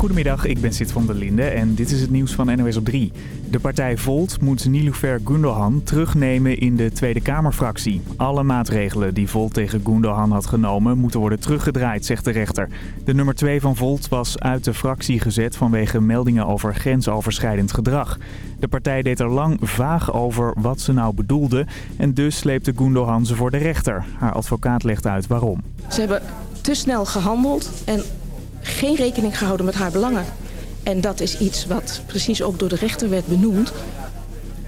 Goedemiddag, ik ben Sid van der Linde en dit is het nieuws van NOS op 3. De partij Volt moet Niloufer Gundogan terugnemen in de Tweede Kamerfractie. Alle maatregelen die Volt tegen Gundogan had genomen moeten worden teruggedraaid, zegt de rechter. De nummer 2 van Volt was uit de fractie gezet vanwege meldingen over grensoverschrijdend gedrag. De partij deed er lang vaag over wat ze nou bedoelde en dus sleepte Gundogan ze voor de rechter. Haar advocaat legt uit waarom. Ze hebben te snel gehandeld en geen rekening gehouden met haar belangen. En dat is iets wat precies ook door de rechter werd benoemd.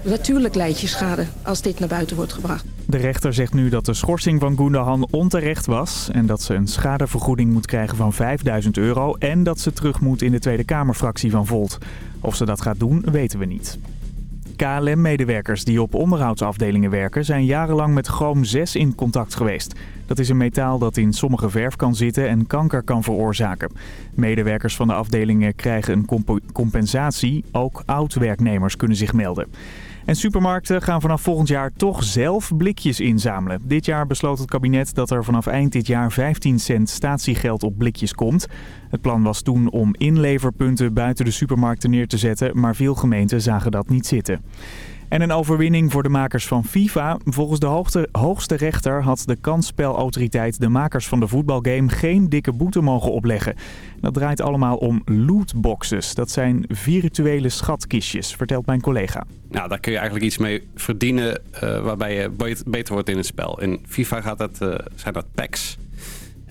Natuurlijk leidt je schade als dit naar buiten wordt gebracht. De rechter zegt nu dat de schorsing van Gundogan onterecht was... en dat ze een schadevergoeding moet krijgen van 5000 euro... en dat ze terug moet in de Tweede Kamerfractie van Volt. Of ze dat gaat doen, weten we niet. KLM-medewerkers die op onderhoudsafdelingen werken... zijn jarenlang met chroom 6 in contact geweest. Dat is een metaal dat in sommige verf kan zitten en kanker kan veroorzaken. Medewerkers van de afdelingen krijgen een compensatie. Ook oud-werknemers kunnen zich melden. En supermarkten gaan vanaf volgend jaar toch zelf blikjes inzamelen. Dit jaar besloot het kabinet dat er vanaf eind dit jaar 15 cent statiegeld op blikjes komt. Het plan was toen om inleverpunten buiten de supermarkten neer te zetten, maar veel gemeenten zagen dat niet zitten. En een overwinning voor de makers van FIFA. Volgens de hoogste, rechter had de kansspelautoriteit de makers van de voetbalgame geen dikke boete mogen opleggen. Dat draait allemaal om lootboxes. Dat zijn virtuele schatkistjes, vertelt mijn collega. Nou, daar kun je eigenlijk iets mee verdienen uh, waarbij je beter wordt in het spel. In FIFA gaat dat, uh, zijn dat packs.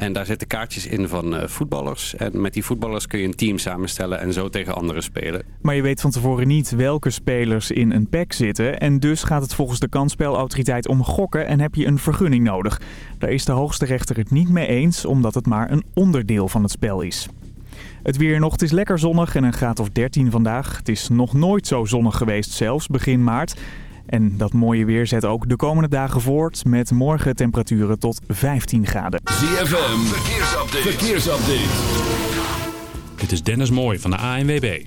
En daar zitten kaartjes in van uh, voetballers. En met die voetballers kun je een team samenstellen en zo tegen anderen spelen. Maar je weet van tevoren niet welke spelers in een pack zitten. En dus gaat het volgens de kansspelautoriteit om gokken en heb je een vergunning nodig. Daar is de hoogste rechter het niet mee eens, omdat het maar een onderdeel van het spel is. Het weer nog, het is lekker zonnig en een graad of 13 vandaag. Het is nog nooit zo zonnig geweest zelfs, begin maart. En dat mooie weer zet ook de komende dagen voort met morgen temperaturen tot 15 graden. ZFM, verkeersupdate. verkeersupdate. Dit is Dennis Mooij van de ANWB.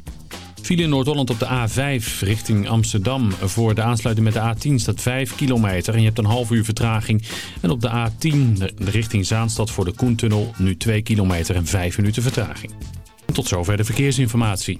File in Noord-Holland op de A5 richting Amsterdam. Voor de aansluiting met de A10 staat 5 kilometer en je hebt een half uur vertraging. En op de A10 richting Zaanstad voor de Koentunnel nu 2 kilometer en 5 minuten vertraging. Tot zover de verkeersinformatie.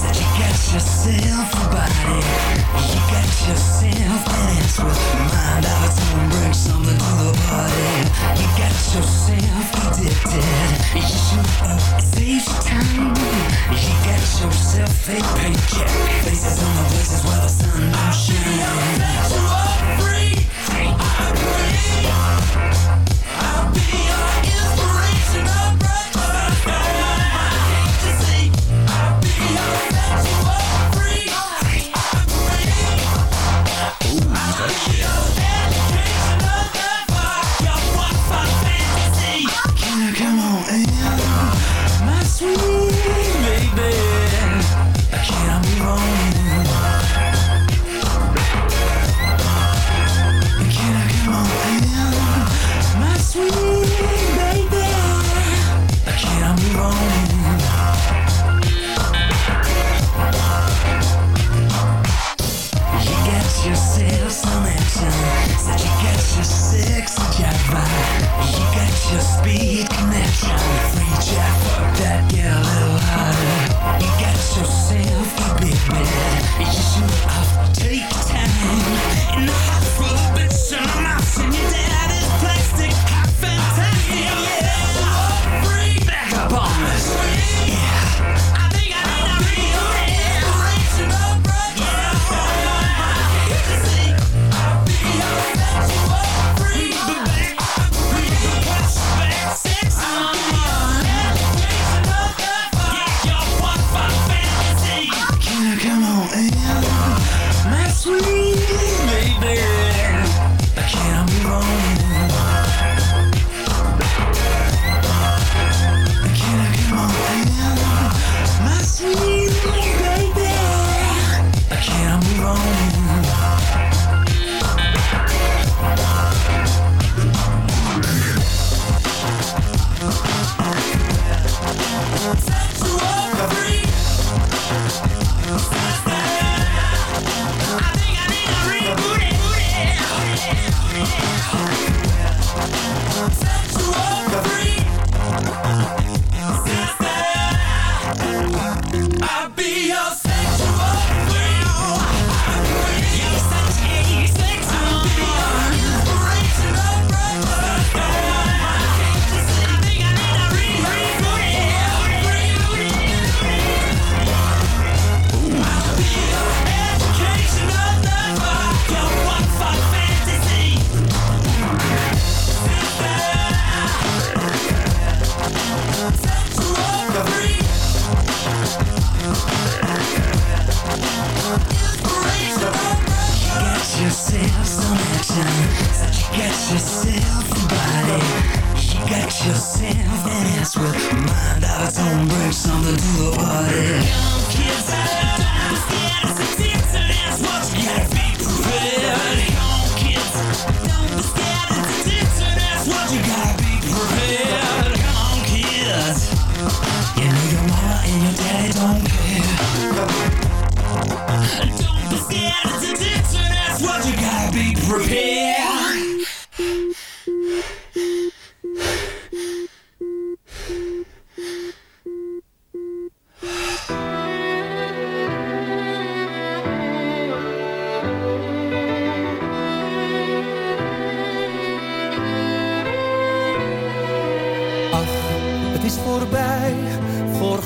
Get yourself a body. You got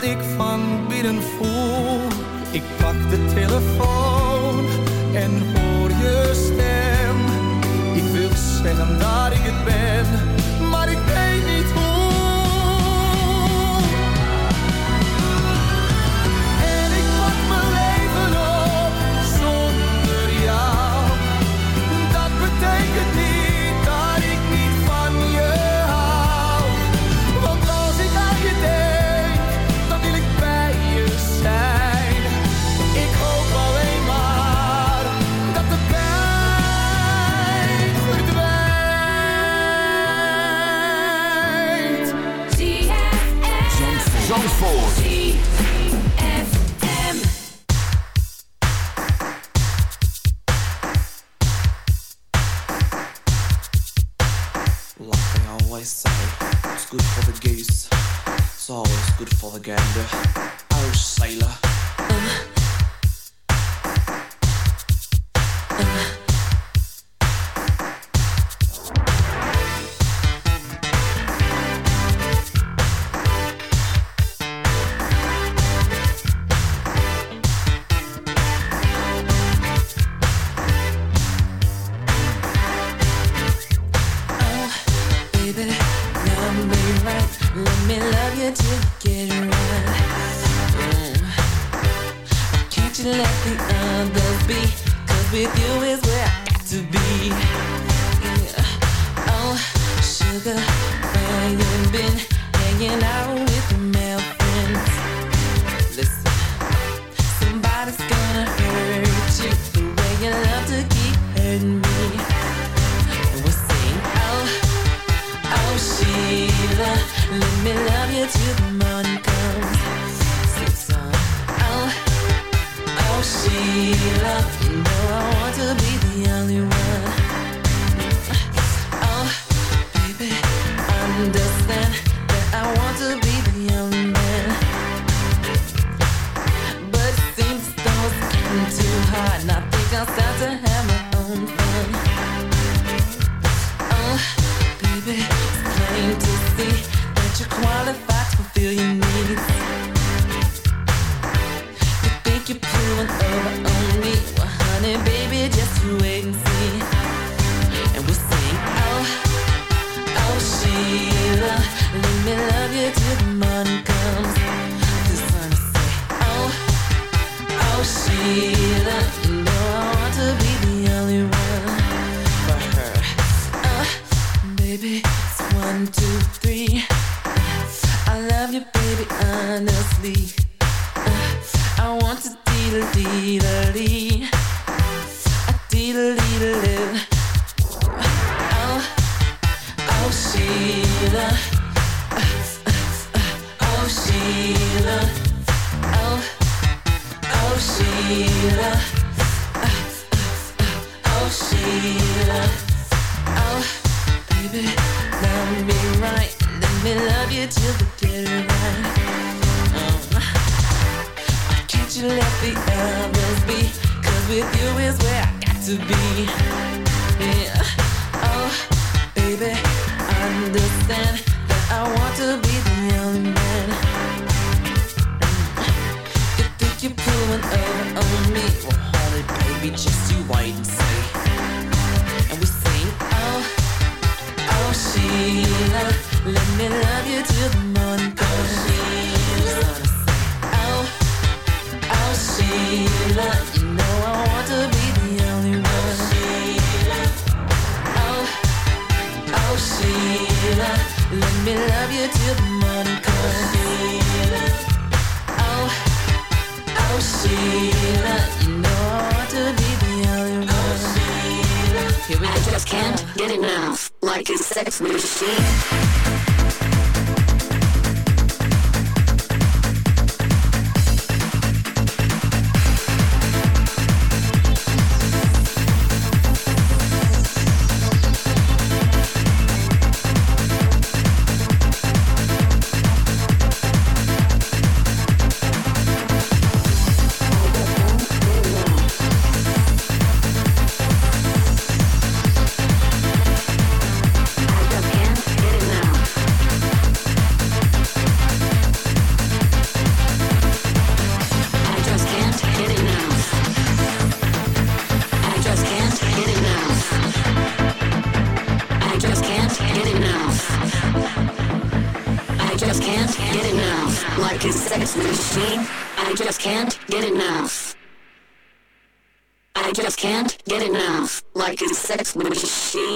dat ik van binnen voel. Ik pak de telefoon en be. Cause with you is where I got to be. Yeah. Oh, sugar, where you been? Hanging out with your male friends. Listen, somebody's gonna hurt you the way you love to keep hurting me. We'll sing, oh, oh, Sheila, let me love you to the moon. love. me love you till the dead of night. Can't you let the others be? Cause with you is where I got to be. can't get enough, like a sex machine. I just can't get enough. Like a sex machine.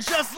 just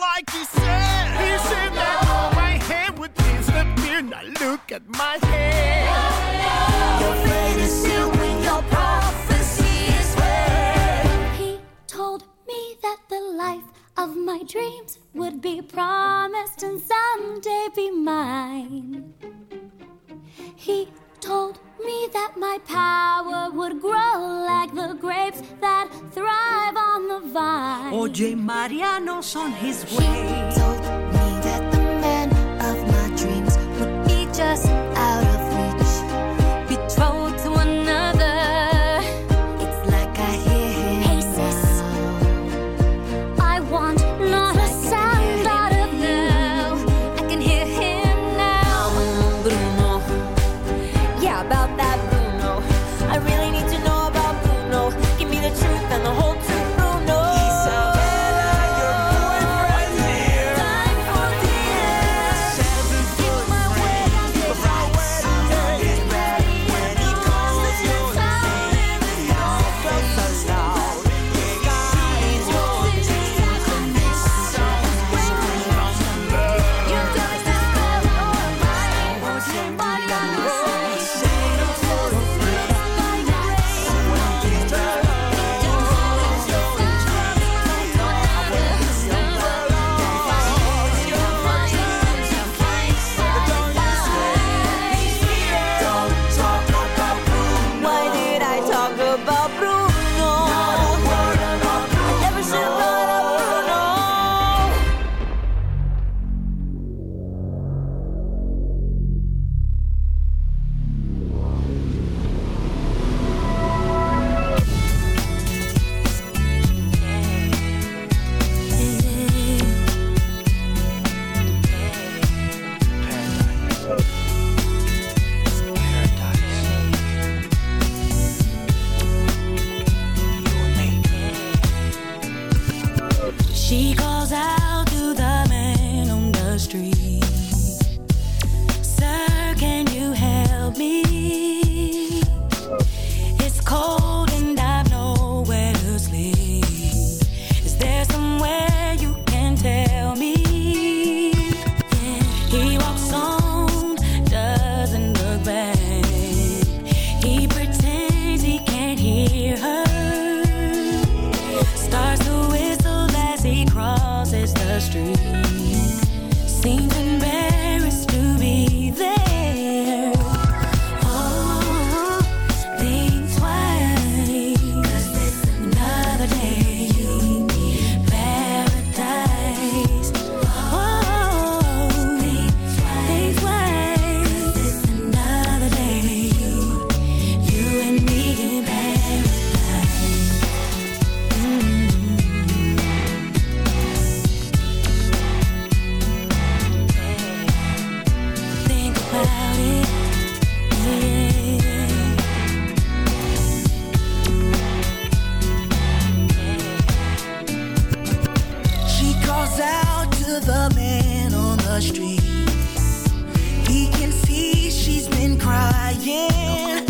He can see she's been crying. Yeah,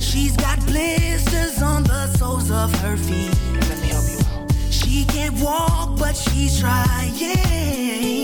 she's got blisters on the soles of her feet. She can't walk, but she's trying.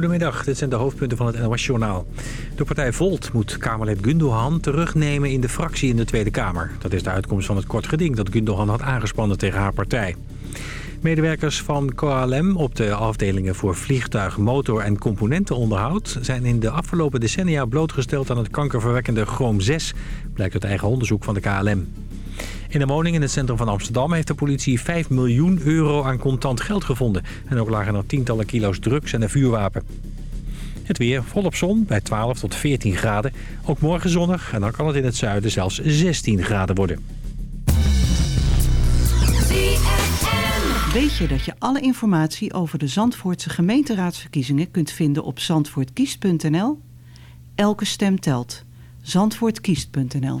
Goedemiddag, dit zijn de hoofdpunten van het NOS-journaal. De partij Volt moet Kamerlid Gundogan terugnemen in de fractie in de Tweede Kamer. Dat is de uitkomst van het kort geding dat Gundogan had aangespannen tegen haar partij. Medewerkers van KLM op de afdelingen voor vliegtuig, motor en componentenonderhoud... zijn in de afgelopen decennia blootgesteld aan het kankerverwekkende chroom 6... blijkt uit eigen onderzoek van de KLM. In een woning in het centrum van Amsterdam heeft de politie 5 miljoen euro aan contant geld gevonden. En ook lagen er tientallen kilo's drugs en een vuurwapen. Het weer volop zon bij 12 tot 14 graden. Ook morgen zonnig en dan kan het in het zuiden zelfs 16 graden worden. Weet je dat je alle informatie over de Zandvoortse gemeenteraadsverkiezingen kunt vinden op zandvoortkiest.nl? Elke stem telt. Zandvoortkiest.nl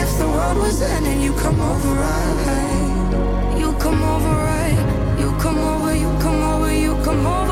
If the world was ending, you come over, right? You come over, right? You come over, you come over, you come over,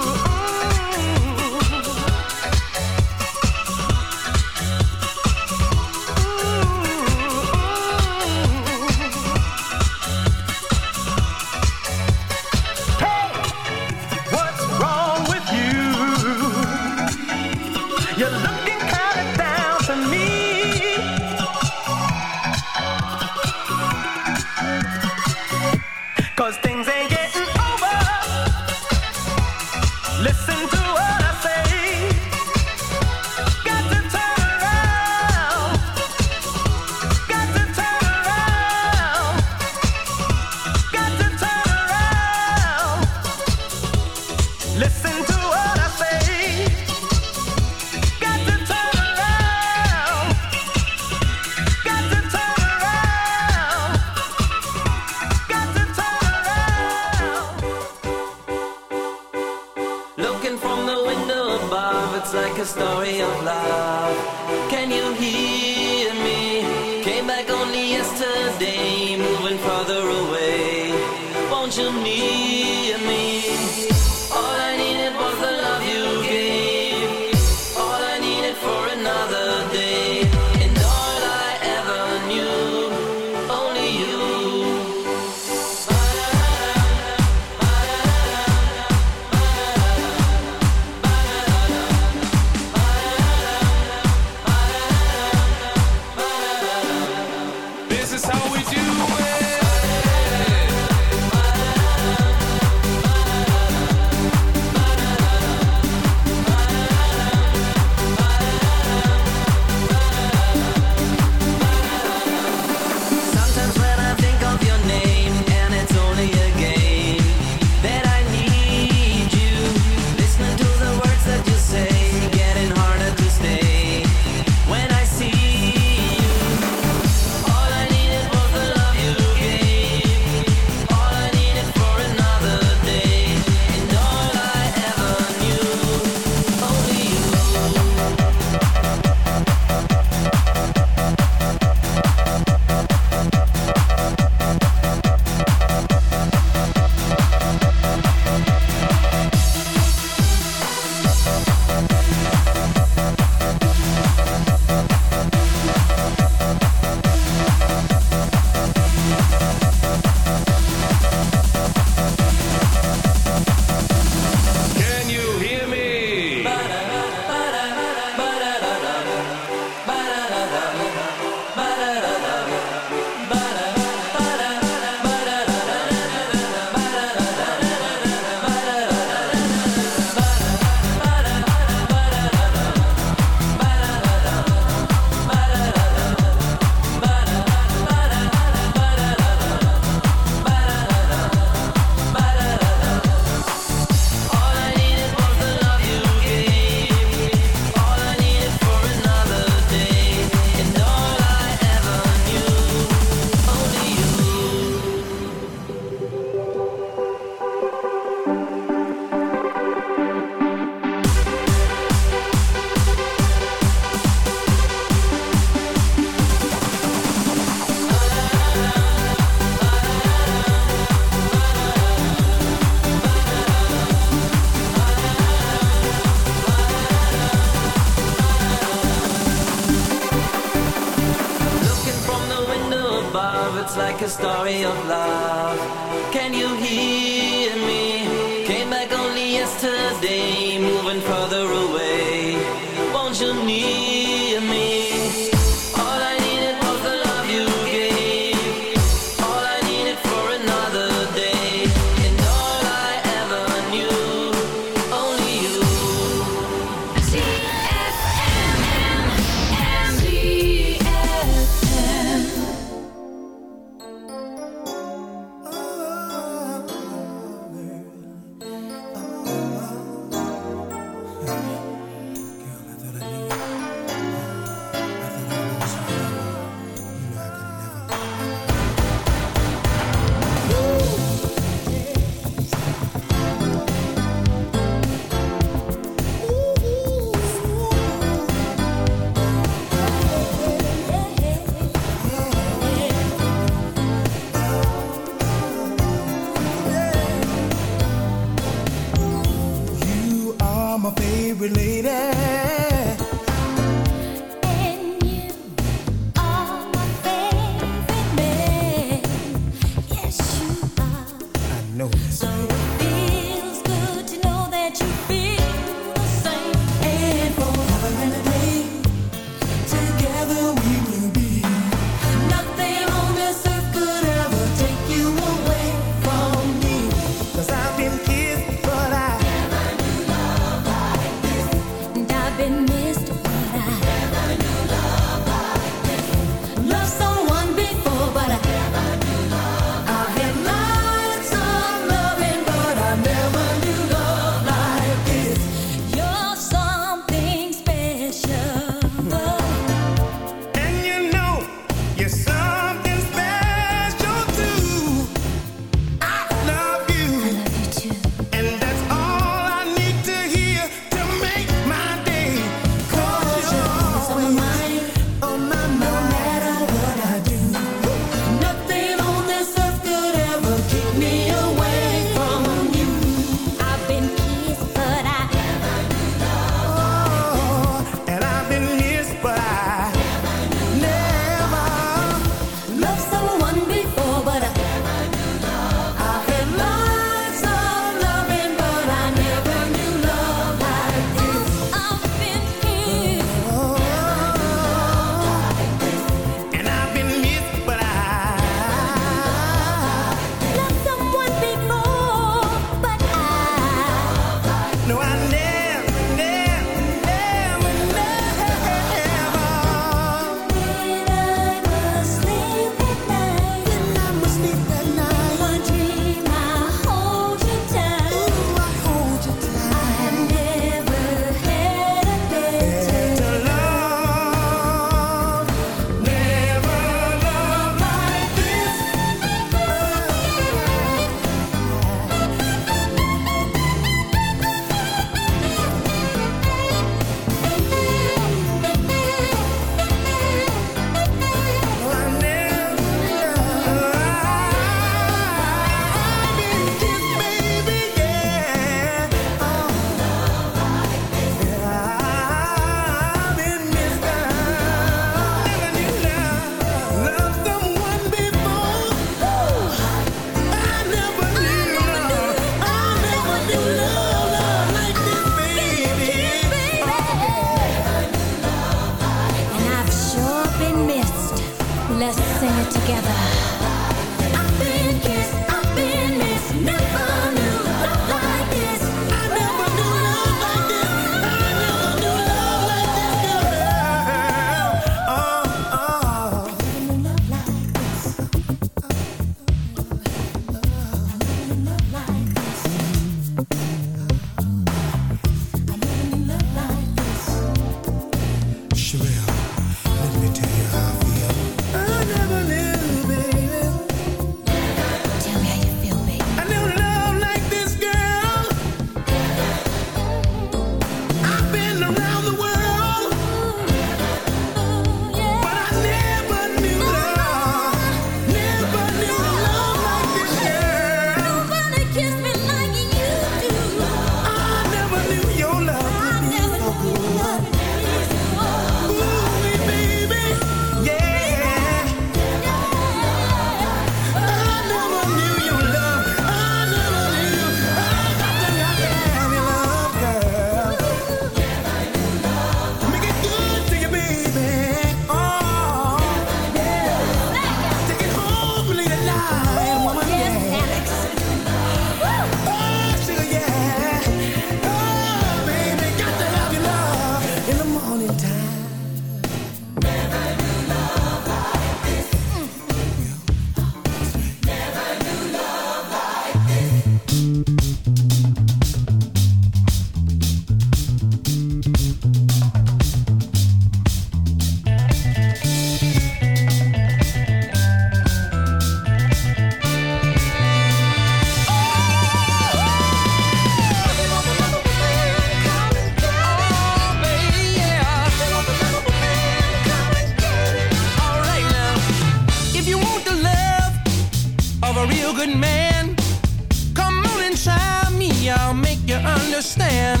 you understand.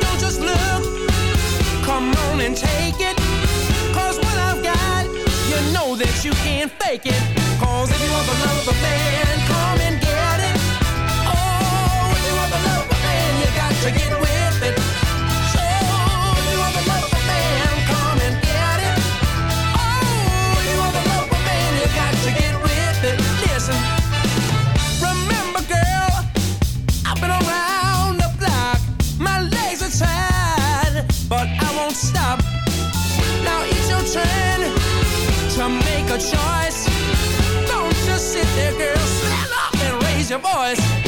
Don't just look, come on and take it. Cause what I've got, you know that you can't fake it. Cause if you want the love of a man, come and get it. Oh, if you want the love of a man, you got to get it. make a choice. Don't just sit there, girl. Stand up and raise your voice.